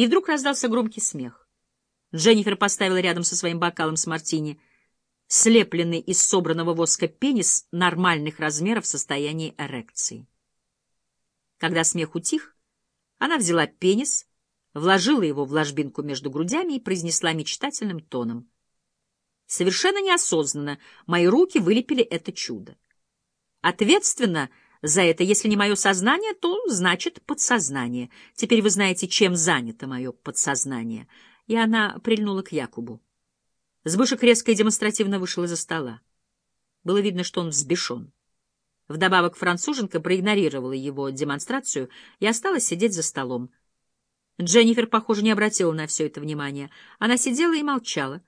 И вдруг раздался громкий смех. Дженнифер поставила рядом со своим бокалом с мартини слепленный из собранного воска пенис нормальных размеров в состоянии эрекции. Когда смех утих, она взяла пенис, вложила его в ложбинку между грудями и произнесла мечтательным тоном. Совершенно неосознанно мои руки вылепили это чудо. Ответственно за это, если не мое сознание, то значит подсознание. Теперь вы знаете, чем занято мое подсознание. И она прильнула к Якубу. Сбышек резко и демонстративно вышел из-за стола. Было видно, что он взбешен. Вдобавок француженка проигнорировала его демонстрацию и осталась сидеть за столом. Дженнифер, похоже, не обратила на все это внимания. Она сидела и молчала.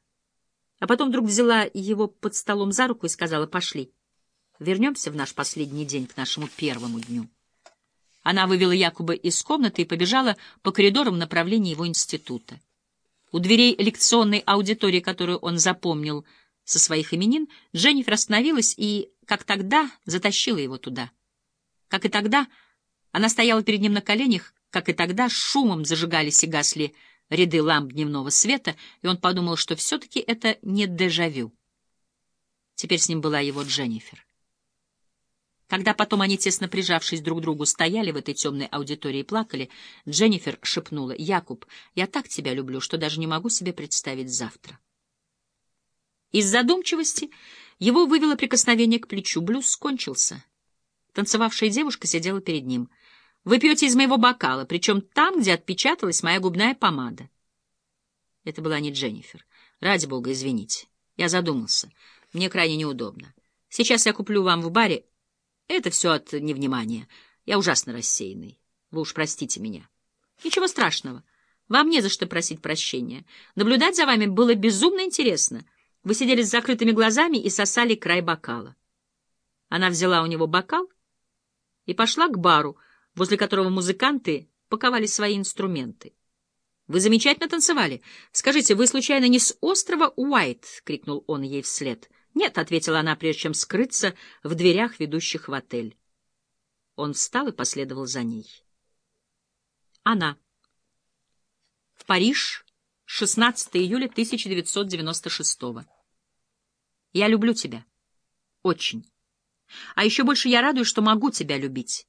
А потом вдруг взяла его под столом за руку и сказала «Пошли, вернемся в наш последний день к нашему первому дню». Она вывела Якуба из комнаты и побежала по коридорам в направлении его института. У дверей лекционной аудитории, которую он запомнил со своих именин, Дженнифер остановилась и, как тогда, затащила его туда. Как и тогда, она стояла перед ним на коленях, как и тогда, шумом зажигались и гасли ряды ламп дневного света, и он подумал, что все-таки это не дежавю. Теперь с ним была его Дженнифер. Когда потом они, тесно прижавшись друг к другу, стояли в этой темной аудитории и плакали, Дженнифер шепнула, «Якуб, я так тебя люблю, что даже не могу себе представить завтра». Из задумчивости его вывело прикосновение к плечу. Блюз скончился. Танцевавшая девушка сидела перед ним. «Вы пьете из моего бокала, причем там, где отпечаталась моя губная помада». Это была не Дженнифер. «Ради бога, извините. Я задумался. Мне крайне неудобно. Сейчас я куплю вам в баре это все от невнимания. Я ужасно рассеянный. Вы уж простите меня. Ничего страшного. Вам не за что просить прощения. Наблюдать за вами было безумно интересно. Вы сидели с закрытыми глазами и сосали край бокала. Она взяла у него бокал и пошла к бару, возле которого музыканты паковали свои инструменты. «Вы замечательно танцевали. Скажите, вы случайно не с острова Уайт?» — крикнул он ей вслед. «Нет», — ответила она, прежде чем скрыться в дверях, ведущих в отель. Он встал и последовал за ней. Она. В Париж, 16 июля 1996 Я люблю тебя. Очень. А еще больше я радуюсь, что могу тебя любить.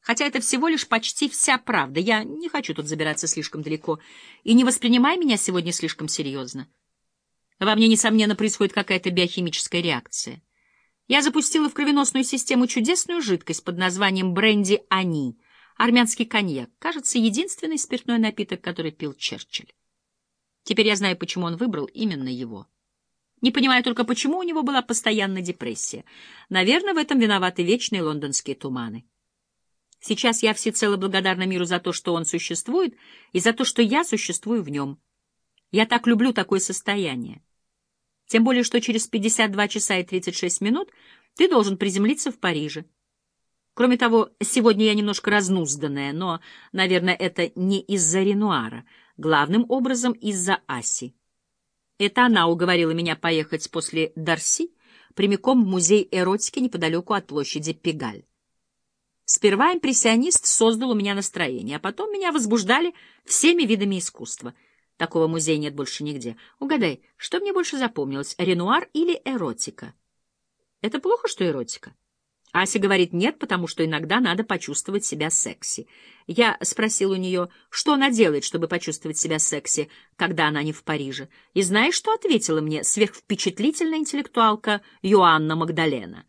Хотя это всего лишь почти вся правда. Я не хочу тут забираться слишком далеко. И не воспринимай меня сегодня слишком серьезно. Во мне, несомненно, происходит какая-то биохимическая реакция. Я запустила в кровеносную систему чудесную жидкость под названием бренди-ани, армянский коньяк, кажется, единственный спиртной напиток, который пил Черчилль. Теперь я знаю, почему он выбрал именно его. Не понимаю только, почему у него была постоянная депрессия. Наверное, в этом виноваты вечные лондонские туманы. Сейчас я всецело благодарна миру за то, что он существует, и за то, что я существую в нем. Я так люблю такое состояние. Тем более, что через 52 часа и 36 минут ты должен приземлиться в Париже. Кроме того, сегодня я немножко разнузданная, но, наверное, это не из-за Ренуара, главным образом из-за Аси. Это она уговорила меня поехать после Дарси прямиком в музей эротики неподалеку от площади Пегаль. Сперва импрессионист создал у меня настроение, а потом меня возбуждали всеми видами искусства — Такого музея нет больше нигде. Угадай, что мне больше запомнилось, Ренуар или эротика? Это плохо, что эротика? Ася говорит нет, потому что иногда надо почувствовать себя секси. Я спросил у нее, что она делает, чтобы почувствовать себя секси, когда она не в Париже. И знаешь, что ответила мне сверхвпечатлительная интеллектуалка Йоанна Магдалена?